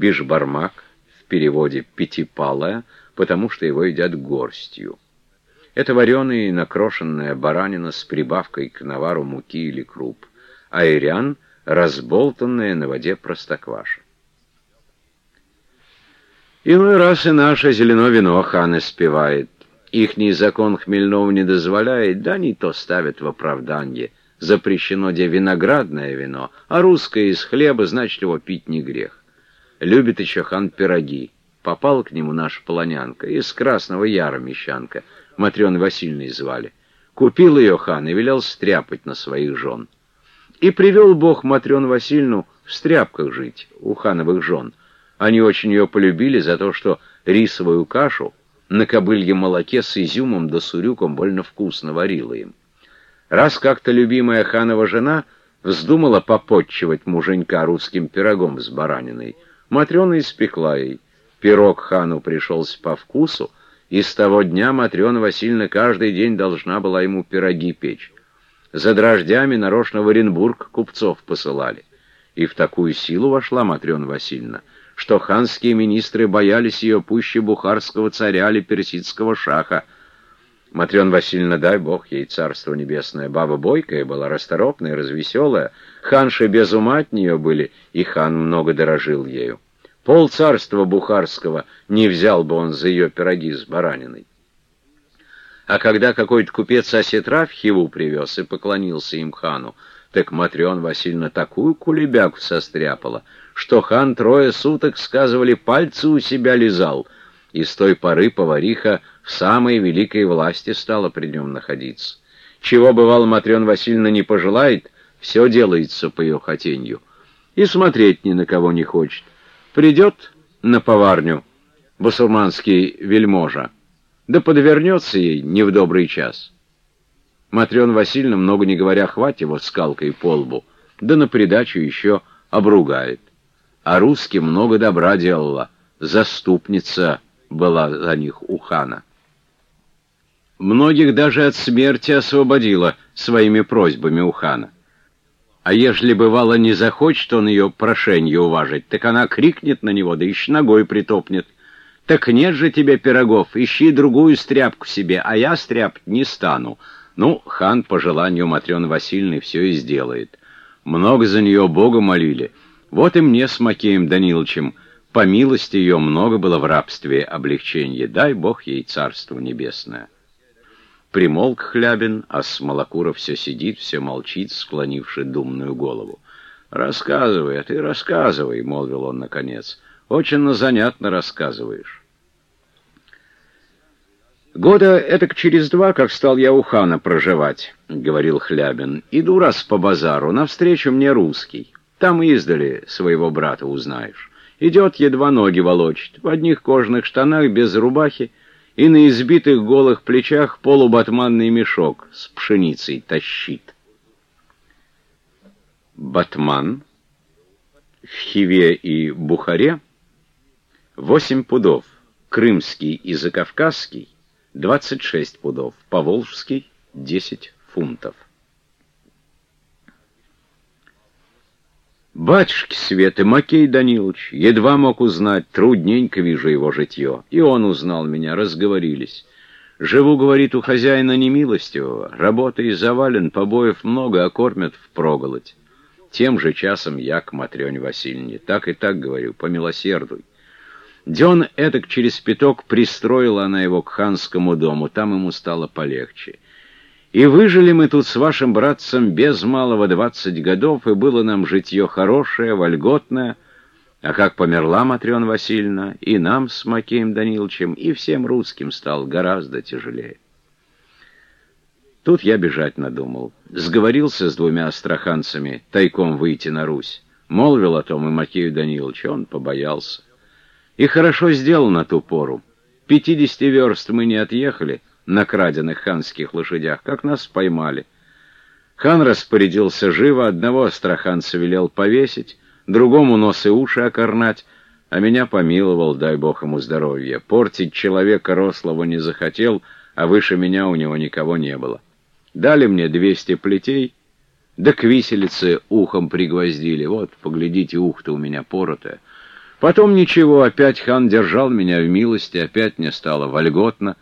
бишбармак, в переводе «пятипалая», потому что его едят горстью. Это вареная и накрошенная баранина с прибавкой к навару муки или круп, а ирян — разболтанная на воде простокваша. Иной раз и наше зелено вино хан испевает. Ихний закон хмельного не дозволяет, да не то ставят в оправданье. Запрещено где виноградное вино, а русское из хлеба, значит, его пить не грех. Любит еще хан пироги. Попал к нему наша полонянка, из Красного Яра мещанка, Матрёны Васильевной звали. Купил ее хан и велел стряпать на своих жен. И привел Бог Матрёну Васильевну в стряпках жить у хановых жен — они очень ее полюбили за то, что рисовую кашу на кобылье молоке с изюмом да сурюком больно вкусно варила им. Раз как-то любимая ханова жена вздумала попотчевать муженька русским пирогом с бараниной, Матрена испекла ей. Пирог хану пришелся по вкусу, и с того дня Матрена Васильевна каждый день должна была ему пироги печь. За дрождями нарочно в Оренбург купцов посылали. И в такую силу вошла Матрена Васильевна, что ханские министры боялись ее пуще бухарского царя или персидского шаха. Матрен Васильевна, дай бог ей царство небесное, баба бойкая была, расторопная, развеселая. Ханши без ума от нее были, и хан много дорожил ею. Пол царства бухарского не взял бы он за ее пироги с бараниной. А когда какой-то купец осетра в Хиву привез и поклонился им хану, так Матрен Васильевна такую кулебяку состряпала — что хан трое суток, сказывали, пальцы у себя лизал, и с той поры повариха в самой великой власти стала при нем находиться. Чего, бывало, Матрена Васильевна не пожелает, все делается по ее хотенью. И смотреть ни на кого не хочет. Придет на поварню басурманский вельможа, да подвернется ей не в добрый час. Матрена Васильевна, много не говоря, хватит его скалкой по лбу, да на придачу еще обругает а русским много добра делала, заступница была за них у хана. Многих даже от смерти освободила своими просьбами у хана. А ежели бывало не захочет он ее прошение уважить, так она крикнет на него, да еще ногой притопнет. Так нет же тебе пирогов, ищи другую стряпку себе, а я стряпать не стану. Ну, хан по желанию Матрёны Васильевны все и сделает. Много за нее Бога молили — вот и мне с Макеем Даниловичем, по милости ее, много было в рабстве облегчения. Дай Бог ей царство небесное. Примолк Хлябин, а Смолокуров все сидит, все молчит, склонивши думную голову. «Рассказывай, а ты рассказывай», — молвил он наконец. «Очень занятно рассказываешь». «Года этак через два, как стал я у хана проживать», — говорил Хлябин. «Иду раз по базару, навстречу мне русский». Там издали своего брата узнаешь. Идет, едва ноги волочит, в одних кожаных штанах, без рубахи, и на избитых голых плечах полубатманный мешок с пшеницей тащит. Батман в Хиве и Бухаре восемь пудов, крымский и закавказский двадцать шесть пудов, поволжский десять фунтов. Батюшки Светы, Макей Данилович, едва мог узнать, трудненько вижу его житье. И он узнал меня, разговорились. Живу, говорит, у хозяина немилостивого, работой завален, побоев много, а кормят впроголодь. Тем же часом я к Матрёне Васильевне, так и так говорю, помилосердуй. Дён этак через пяток пристроила она его к ханскому дому, там ему стало полегче. И выжили мы тут с вашим братцем без малого двадцать годов, и было нам житье хорошее, вольготное. А как померла Матрена Васильевна, и нам с Макеем Даниловичем, и всем русским стал гораздо тяжелее. Тут я бежать надумал. Сговорился с двумя астраханцами тайком выйти на Русь. Молвил о том и Макею Даниловичу, он побоялся. И хорошо сделал на ту пору. Пятидесяти верст мы не отъехали — на краденных ханских лошадях, как нас поймали. Хан распорядился живо, одного астраханца велел повесить, другому нос и уши окорнать, а меня помиловал, дай бог ему здоровья. Портить человека рослого не захотел, а выше меня у него никого не было. Дали мне двести плетей, да к виселице ухом пригвоздили. Вот, поглядите, ухта у меня поротая. Потом ничего, опять хан держал меня в милости, опять мне стало вольготно.